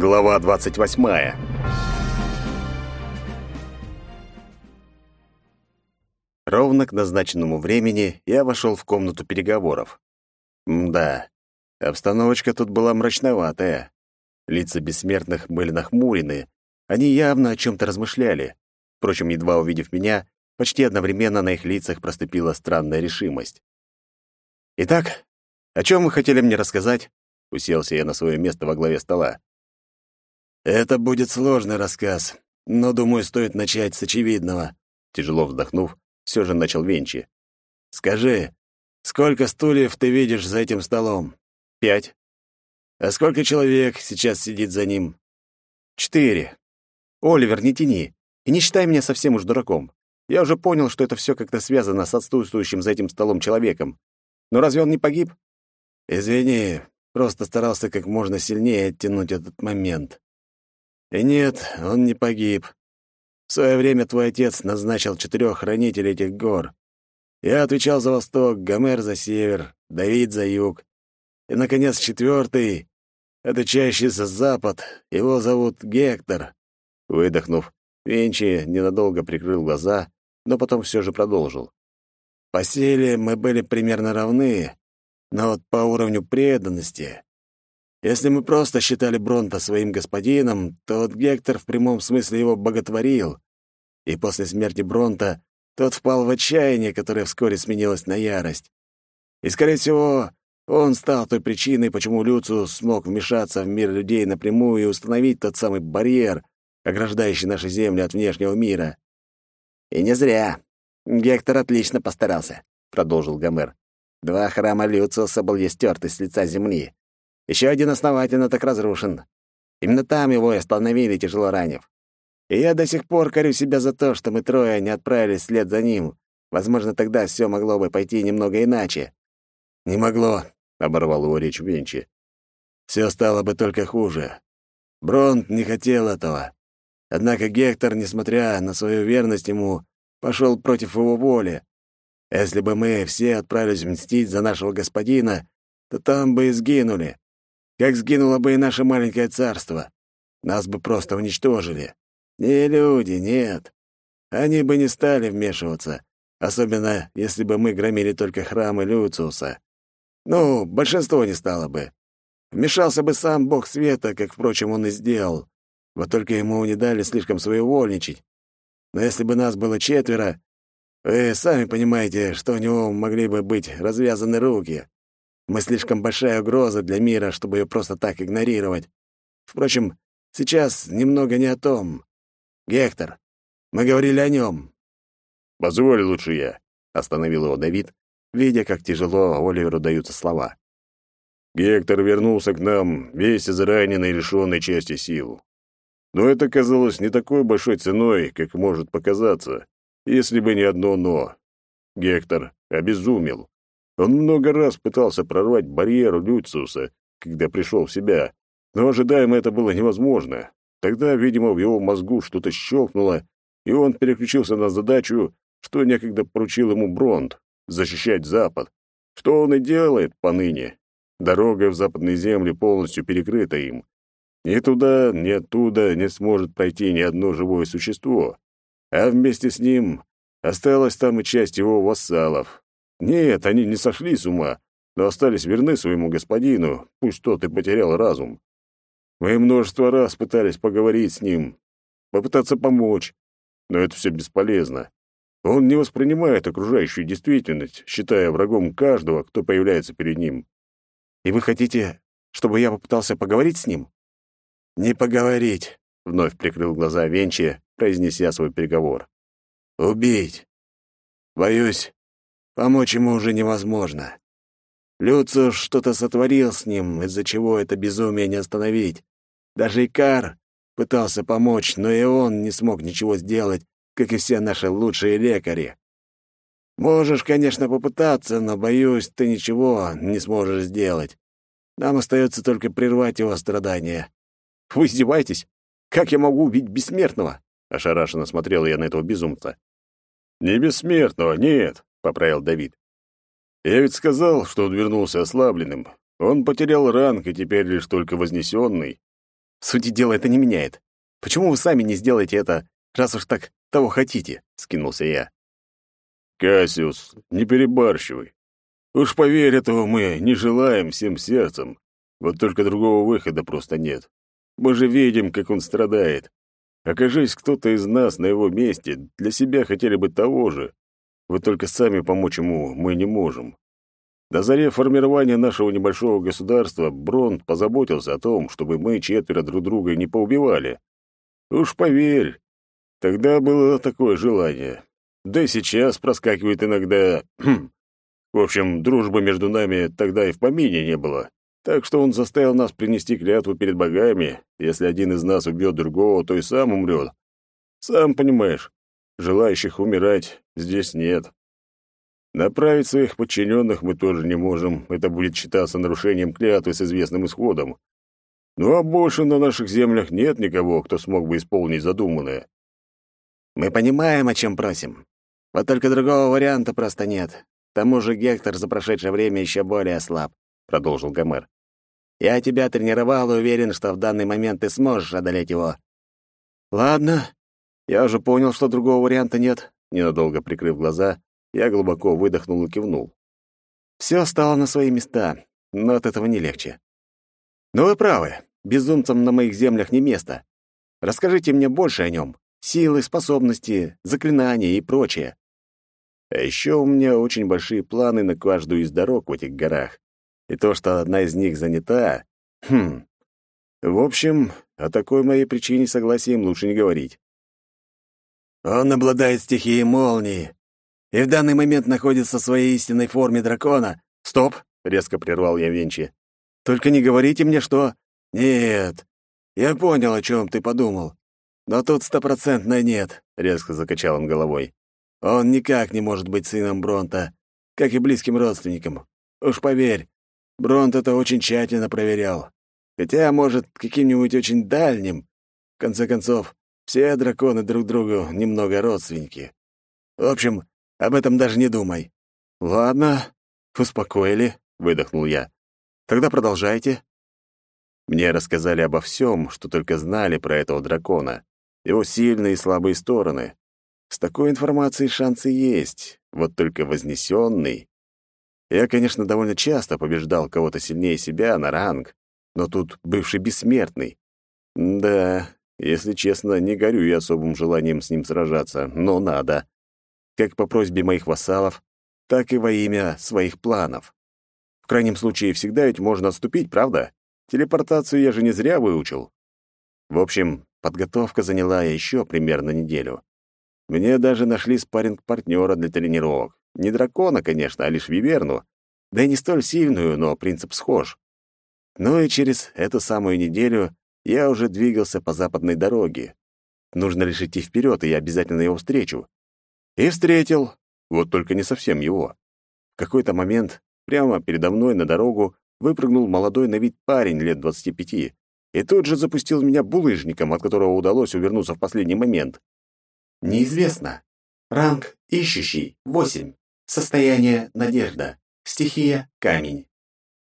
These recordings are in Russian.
Глава 28. Ровно к назначенному времени я вошел в комнату переговоров. Да, обстановочка тут была мрачноватая. Лица бессмертных были нахмурены. Они явно о чем то размышляли. Впрочем, едва увидев меня, почти одновременно на их лицах проступила странная решимость. «Итак, о чем вы хотели мне рассказать?» Уселся я на свое место во главе стола. «Это будет сложный рассказ, но, думаю, стоит начать с очевидного», — тяжело вздохнув, все же начал Венчи. «Скажи, сколько стульев ты видишь за этим столом?» «Пять». «А сколько человек сейчас сидит за ним?» «Четыре. Оливер, не тяни. И не считай меня совсем уж дураком. Я уже понял, что это все как-то связано с отсутствующим за этим столом человеком. Но разве он не погиб?» «Извини, просто старался как можно сильнее оттянуть этот момент. И нет, он не погиб. В свое время твой отец назначил четырех хранителей этих гор. Я отвечал за восток, Гомер за север, Давид за юг. И, наконец, четвертый, отвечающий за запад, его зовут Гектор. Выдохнув, Венчи ненадолго прикрыл глаза, но потом все же продолжил. По силе мы были примерно равны, но вот по уровню преданности если мы просто считали Бронта своим господином, то вот Гектор в прямом смысле его боготворил. И после смерти Бронта тот впал в отчаяние, которое вскоре сменилось на ярость. И, скорее всего, он стал той причиной, почему Люциус смог вмешаться в мир людей напрямую и установить тот самый барьер, ограждающий наши земли от внешнего мира. «И не зря. Гектор отлично постарался», — продолжил Гомер. «Два храма Люциуса были стерты с лица земли. Еще один основательно так разрушен. Именно там его и остановили, тяжело ранив. И я до сих пор корю себя за то, что мы трое не отправились вслед за ним. Возможно, тогда все могло бы пойти немного иначе. «Не могло», — оборвал его речь Венчи. «Все стало бы только хуже. Бронт не хотел этого. Однако Гектор, несмотря на свою верность ему, пошел против его воли. Если бы мы все отправились мстить за нашего господина, то там бы и сгинули как сгинуло бы и наше маленькое царство. Нас бы просто уничтожили. Не люди, нет. Они бы не стали вмешиваться, особенно если бы мы громили только храмы Люциуса. Ну, большинство не стало бы. Вмешался бы сам бог света, как, впрочем, он и сделал. Вот только ему не дали слишком своевольничать. Но если бы нас было четверо, вы сами понимаете, что у него могли бы быть развязаны руки. Мы слишком большая угроза для мира, чтобы ее просто так игнорировать. Впрочем, сейчас немного не о том. Гектор, мы говорили о нем. «Позволь лучше я», — остановил его Давид, видя, как тяжело Оливеру даются слова. Гектор вернулся к нам, весь израненный и лишённый части сил. Но это казалось не такой большой ценой, как может показаться, если бы не одно «но». Гектор обезумел. Он много раз пытался прорвать барьер Люциуса, когда пришел в себя, но ожидаемо это было невозможно. Тогда, видимо, в его мозгу что-то щелкнуло, и он переключился на задачу, что некогда поручил ему Бронт — защищать Запад. Что он и делает поныне. Дорога в западные земли полностью перекрыта им. Ни туда, ни оттуда не сможет пройти ни одно живое существо. А вместе с ним осталась там и часть его вассалов, нет, они не сошли с ума, но остались верны своему господину, пусть тот и потерял разум. Мы множество раз пытались поговорить с ним, попытаться помочь, но это все бесполезно. Он не воспринимает окружающую действительность, считая врагом каждого, кто появляется перед ним. И вы хотите, чтобы я попытался поговорить с ним? Не поговорить, вновь прикрыл глаза Венчи, произнеся свой переговор. Убить. Боюсь, Помочь ему уже невозможно. Люциус что-то сотворил с ним, из-за чего это безумие не остановить. Даже Икар пытался помочь, но и он не смог ничего сделать, как и все наши лучшие лекари. Можешь, конечно, попытаться, но, боюсь, ты ничего не сможешь сделать. Нам остается только прервать его страдания. Вы издеваетесь? Как я могу убить бессмертного? Ошарашенно смотрел я на этого безумца. Не бессмертного, нет. — поправил Давид. «Я ведь сказал, что он вернулся ослабленным. Он потерял ранг и теперь лишь только вознесенный. В сути дела это не меняет. Почему вы сами не сделаете это, раз уж так того хотите?» — скинулся я. «Кассиус, не перебарщивай. Уж поверь, этого мы не желаем всем сердцем. Вот только другого выхода просто нет. Мы же видим, как он страдает. Окажись кто-то из нас на его месте, для себя хотели бы того же. Вот только сами помочь ему мы не можем. На заре формирования нашего небольшого государства Бронт позаботился о том, чтобы мы четверо друг друга не поубивали. Уж поверь, тогда было такое желание. Да и сейчас проскакивает иногда... В общем, дружбы между нами тогда и в помине не было. Так что он заставил нас принести клятву перед богами. Если один из нас убьет другого, то и сам умрет. Сам понимаешь, желающих умирать здесь нет. Направить своих подчиненных мы тоже не можем. Это будет считаться нарушением клятвы с известным исходом. Ну а больше на наших землях нет никого, кто смог бы исполнить задуманное. Мы понимаем, о чем просим. Вот только другого варианта просто нет. К тому же Гектор за прошедшее время еще более слаб продолжил Гомер. Я тебя тренировал и уверен, что в данный момент ты сможешь одолеть его. Ладно. Я уже понял, что другого варианта нет. Ненадолго прикрыв глаза, я глубоко выдохнул и кивнул. Все стало на свои места, но от этого не легче. Но вы правы, безумцам на моих землях не место. Расскажите мне больше о нем. Силы, способности, заклинания и прочее. А еще у меня очень большие планы на каждую из дорог в этих горах. И то, что одна из них занята... Хм... В общем, о такой моей причине согласия им лучше не говорить. Он обладает стихией молнии и в данный момент находится в своей истинной форме дракона. Стоп, резко прервал я Венчи. Только не говорите мне, что... Нет, я понял, о чем ты подумал. Но тут стопроцентно нет, резко закачал он головой. Он никак не может быть сыном Бронта, как и близким родственником. Уж поверь, Бронт это очень тщательно проверял. Хотя, может, каким-нибудь очень дальним. В конце концов, все драконы друг другу немного родственники. В общем, об этом даже не думай. Ладно, успокоили, выдохнул я. Тогда продолжайте. Мне рассказали обо всем, что только знали про этого дракона, его сильные и слабые стороны. С такой информацией шансы есть, вот только вознесенный я, конечно, довольно часто побеждал кого-то сильнее себя на ранг, но тут бывший бессмертный. Да, если честно, не горю я особым желанием с ним сражаться, но надо. Как по просьбе моих вассалов, так и во имя своих планов. В крайнем случае, всегда ведь можно отступить, правда? Телепортацию я же не зря выучил. В общем, подготовка заняла еще примерно неделю. Мне даже нашли спарринг-партнера для тренировок. Не дракона, конечно, а лишь виверну. Да и не столь сильную, но принцип схож. Ну и через эту самую неделю я уже двигался по западной дороге. Нужно лишь идти вперед, и я обязательно его встречу. И встретил, вот только не совсем его. В какой-то момент прямо передо мной на дорогу выпрыгнул молодой на вид парень лет двадцати пяти и тут же запустил меня булыжником, от которого удалось увернуться в последний момент. «Неизвестно. Ранг ищущий, восемь. Состояние надежда. Стихия камень.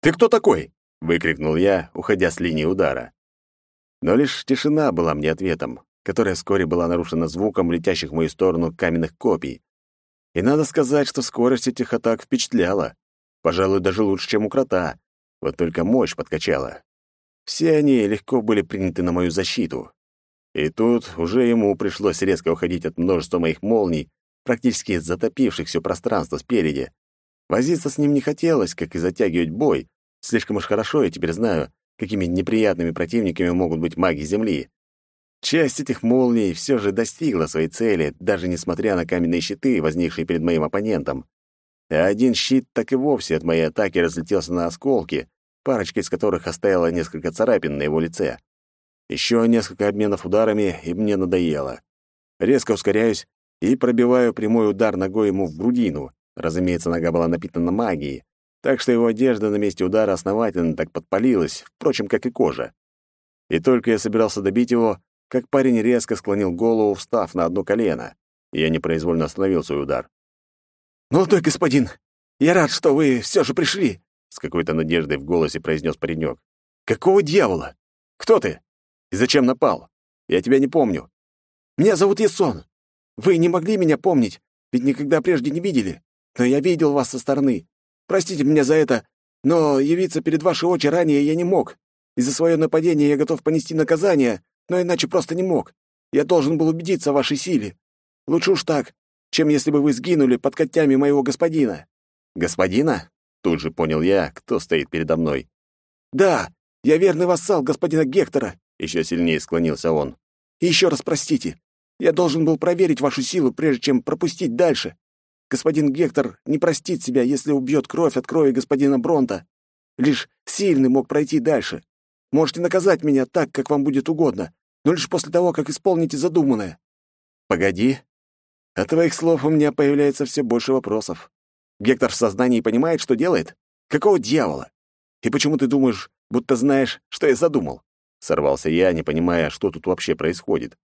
Ты кто такой? выкрикнул я, уходя с линии удара. Но лишь тишина была мне ответом, которая вскоре была нарушена звуком летящих в мою сторону каменных копий. И надо сказать, что скорость этих атак впечатляла. Пожалуй, даже лучше, чем у крота. Вот только мощь подкачала. Все они легко были приняты на мою защиту. И тут уже ему пришлось резко уходить от множества моих молний, практически затопивших все пространство спереди. Возиться с ним не хотелось, как и затягивать бой. Слишком уж хорошо я теперь знаю, какими неприятными противниками могут быть маги Земли. Часть этих молний все же достигла своей цели, даже несмотря на каменные щиты, возникшие перед моим оппонентом. А один щит так и вовсе от моей атаки разлетелся на осколки, парочка из которых оставила несколько царапин на его лице. Еще несколько обменов ударами, и мне надоело. Резко ускоряюсь и пробиваю прямой удар ногой ему в грудину. Разумеется, нога была напитана магией, так что его одежда на месте удара основательно так подпалилась, впрочем, как и кожа. И только я собирался добить его, как парень резко склонил голову, встав на одно колено. И я непроизвольно остановил свой удар. «Молодой господин, я рад, что вы все же пришли!» С какой-то надеждой в голосе произнес паренек. «Какого дьявола? Кто ты?» И зачем напал? Я тебя не помню. Меня зовут Ясон. Вы не могли меня помнить, ведь никогда прежде не видели. Но я видел вас со стороны. Простите меня за это, но явиться перед вашей очи ранее я не мог. Из-за своего нападения я готов понести наказание, но иначе просто не мог. Я должен был убедиться в вашей силе. Лучше уж так, чем если бы вы сгинули под когтями моего господина». «Господина?» — тут же понял я, кто стоит передо мной. «Да, я верный вассал господина Гектора», — еще сильнее склонился он. «И еще раз простите. Я должен был проверить вашу силу, прежде чем пропустить дальше. Господин Гектор не простит себя, если убьет кровь от крови господина Бронта. Лишь сильный мог пройти дальше. Можете наказать меня так, как вам будет угодно, но лишь после того, как исполните задуманное». «Погоди. От твоих слов у меня появляется все больше вопросов. Гектор в сознании понимает, что делает? Какого дьявола? И почему ты думаешь, будто знаешь, что я задумал?» Сорвался я, не понимая, что тут вообще происходит.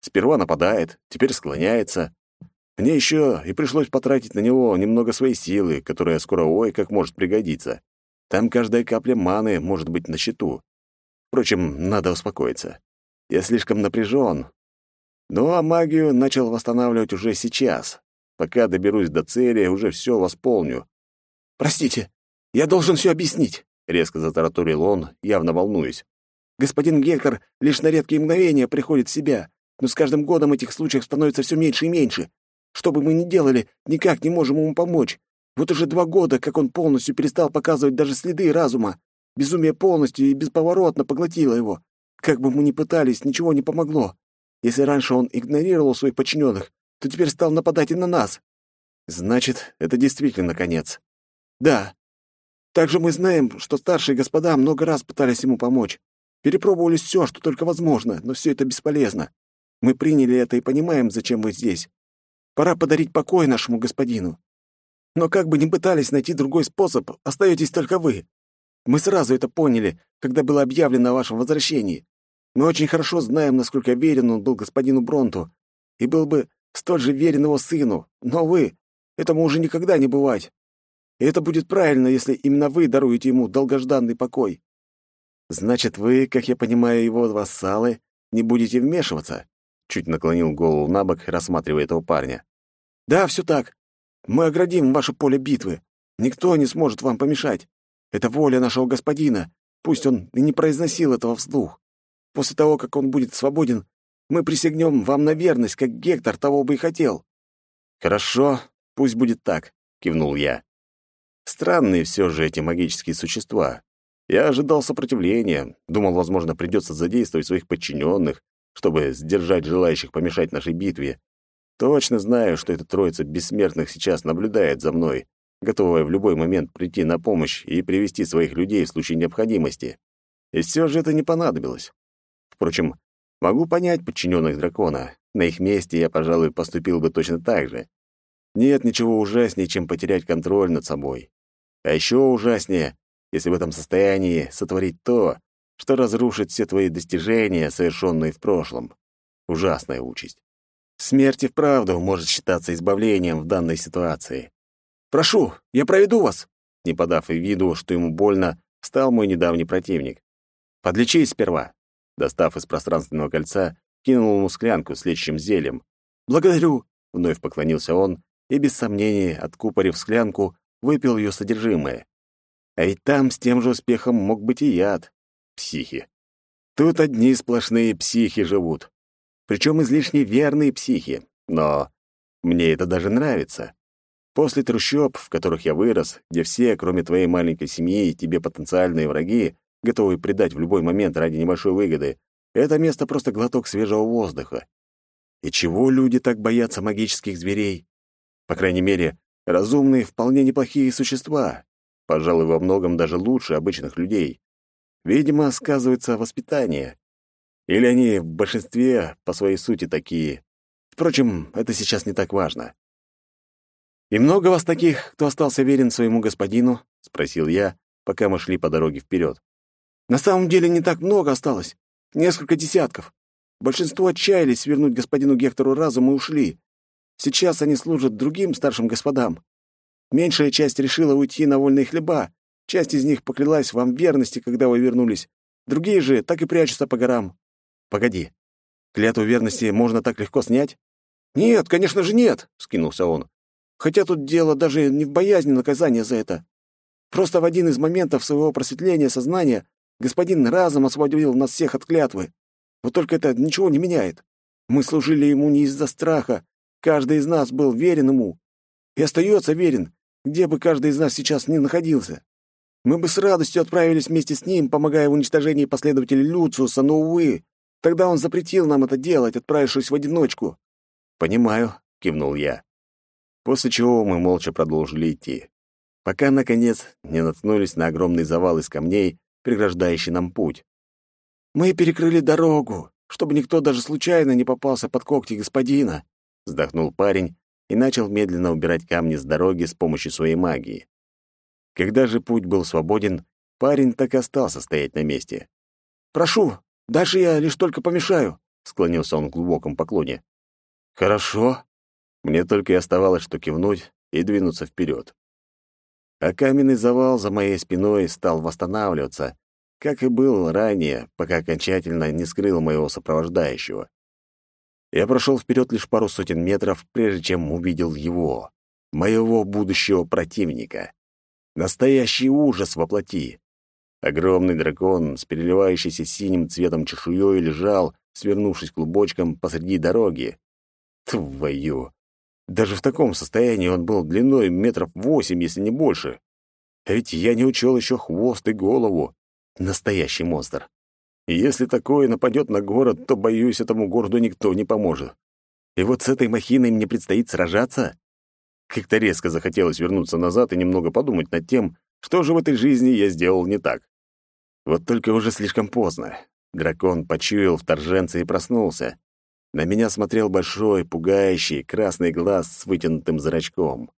Сперва нападает, теперь склоняется. Мне еще и пришлось потратить на него немного своей силы, которая скоро ой как может пригодиться. Там каждая капля маны может быть на счету. Впрочем, надо успокоиться. Я слишком напряжен. Ну а магию начал восстанавливать уже сейчас. Пока доберусь до цели, уже все восполню. «Простите, я должен все объяснить», — резко затараторил он, явно волнуясь. «Господин Гектор лишь на редкие мгновения приходит в себя, но с каждым годом этих случаев становится все меньше и меньше. Что бы мы ни делали, никак не можем ему помочь. Вот уже два года, как он полностью перестал показывать даже следы разума. Безумие полностью и бесповоротно поглотило его. Как бы мы ни пытались, ничего не помогло. Если раньше он игнорировал своих подчиненных, то теперь стал нападать и на нас. Значит, это действительно конец. Да. Также мы знаем, что старшие господа много раз пытались ему помочь. Перепробовали все, что только возможно, но все это бесполезно. Мы приняли это и понимаем, зачем вы здесь. Пора подарить покой нашему господину. Но как бы ни пытались найти другой способ, остаетесь только вы. Мы сразу это поняли, когда было объявлено о вашем возвращении. Мы очень хорошо знаем, насколько верен он был господину Бронту, и был бы столь же верен его сыну. Но вы, этому уже никогда не бывать. И это будет правильно, если именно вы даруете ему долгожданный покой. Значит, вы, как я понимаю, его вассалы, не будете вмешиваться? Чуть наклонил голову на бок, рассматривая этого парня. Да, все так. Мы оградим ваше поле битвы. Никто не сможет вам помешать. Это воля нашего господина. Пусть он и не произносил этого вслух. После того, как он будет свободен, мы присягнем вам на верность, как Гектор того бы и хотел». «Хорошо, пусть будет так», — кивнул я. Странные все же эти магические существа. Я ожидал сопротивления, думал, возможно, придется задействовать своих подчиненных, чтобы сдержать желающих помешать нашей битве. Точно знаю, что эта троица бессмертных сейчас наблюдает за мной, готовая в любой момент прийти на помощь и привести своих людей в случае необходимости. И все же это не понадобилось. Впрочем, могу понять подчиненных дракона. На их месте я, пожалуй, поступил бы точно так же. Нет ничего ужаснее, чем потерять контроль над собой. А еще ужаснее, если в этом состоянии сотворить то, что разрушит все твои достижения, совершенные в прошлом. Ужасная участь. Смерть и вправду может считаться избавлением в данной ситуации. «Прошу, я проведу вас!» Не подав и виду, что ему больно, стал мой недавний противник. «Подлечись сперва!» Достав из пространственного кольца, кинул ему склянку с лечащим зельем. «Благодарю!» — вновь поклонился он и, без сомнений, откупорив склянку, выпил ее содержимое. А ведь там с тем же успехом мог быть и яд. Психи. Тут одни сплошные психи живут причем излишне верные психи, но мне это даже нравится. После трущоб, в которых я вырос, где все, кроме твоей маленькой семьи и тебе потенциальные враги, готовы предать в любой момент ради небольшой выгоды, это место просто глоток свежего воздуха. И чего люди так боятся магических зверей? По крайней мере, разумные, вполне неплохие существа. Пожалуй, во многом даже лучше обычных людей. Видимо, сказывается воспитание. Или они в большинстве по своей сути такие. Впрочем, это сейчас не так важно. «И много вас таких, кто остался верен своему господину?» — спросил я, пока мы шли по дороге вперед. «На самом деле не так много осталось. Несколько десятков. Большинство отчаялись вернуть господину Гектору разум и ушли. Сейчас они служат другим старшим господам. Меньшая часть решила уйти на вольные хлеба. Часть из них поклялась вам верности, когда вы вернулись. Другие же так и прячутся по горам. Погоди. Клятву верности можно так легко снять? Нет, конечно же нет, вскинулся он. Хотя тут дело даже не в боязни наказания за это. Просто в один из моментов своего просветления сознания господин разом освободил нас всех от клятвы. Вот только это ничего не меняет. Мы служили ему не из-за страха. Каждый из нас был верен ему. И остается верен, где бы каждый из нас сейчас ни находился. Мы бы с радостью отправились вместе с ним, помогая в уничтожении последователей Люциуса, но, увы, тогда он запретил нам это делать, отправившись в одиночку. «Понимаю», — кивнул я. После чего мы молча продолжили идти, пока, наконец, не наткнулись на огромный завал из камней, преграждающий нам путь. «Мы перекрыли дорогу, чтобы никто даже случайно не попался под когти господина», — вздохнул парень и начал медленно убирать камни с дороги с помощью своей магии. Когда же путь был свободен, парень так и остался стоять на месте. «Прошу, дальше я лишь только помешаю», — склонился он в глубоком поклоне. «Хорошо». Мне только и оставалось, что кивнуть и двинуться вперед. А каменный завал за моей спиной стал восстанавливаться, как и был ранее, пока окончательно не скрыл моего сопровождающего. Я прошел вперед лишь пару сотен метров, прежде чем увидел его, моего будущего противника. Настоящий ужас воплоти. Огромный дракон с переливающейся синим цветом чешуей лежал, свернувшись клубочком посреди дороги. Твою! Даже в таком состоянии он был длиной метров восемь, если не больше. А ведь я не учел еще хвост и голову. Настоящий монстр. Если такое нападет на город, то, боюсь, этому городу никто не поможет. И вот с этой махиной мне предстоит сражаться? Как-то резко захотелось вернуться назад и немного подумать над тем, что же в этой жизни я сделал не так. Вот только уже слишком поздно. Дракон почуял вторженца и проснулся. На меня смотрел большой, пугающий, красный глаз с вытянутым зрачком.